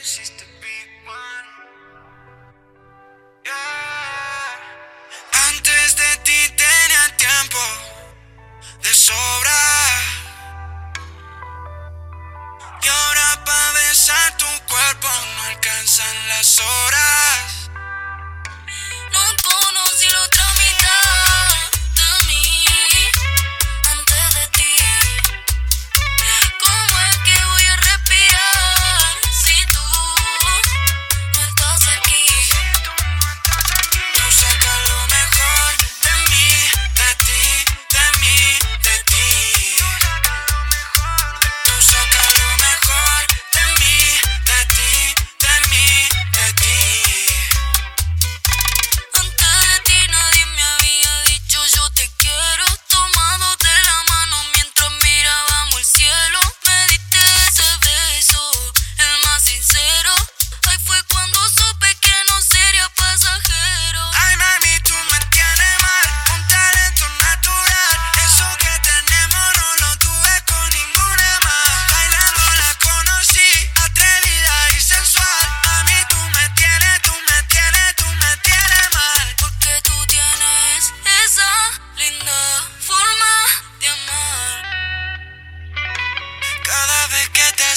used to be Antes de ti tenía tiempo de sobra. Y ahora para besar tu cuerpo no alcanzan las horas.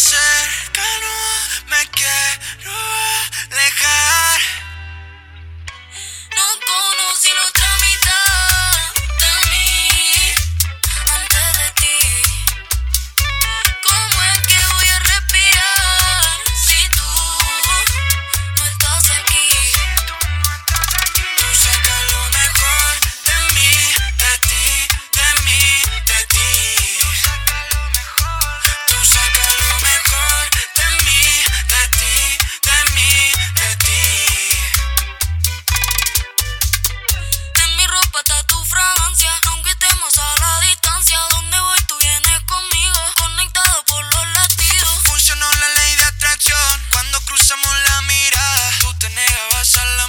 said cuando cruzamos la mirada. Tú te negabas a la